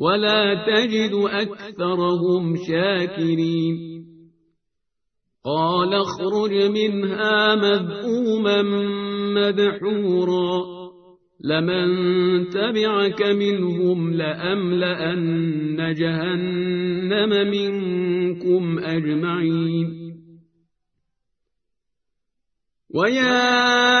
ولا تجد أكثرهم شاكرين. قال اخرج منها مذءوما مدحورا. لمن تبعك منهم لأملأن جهنم منكم أجمعين. ويا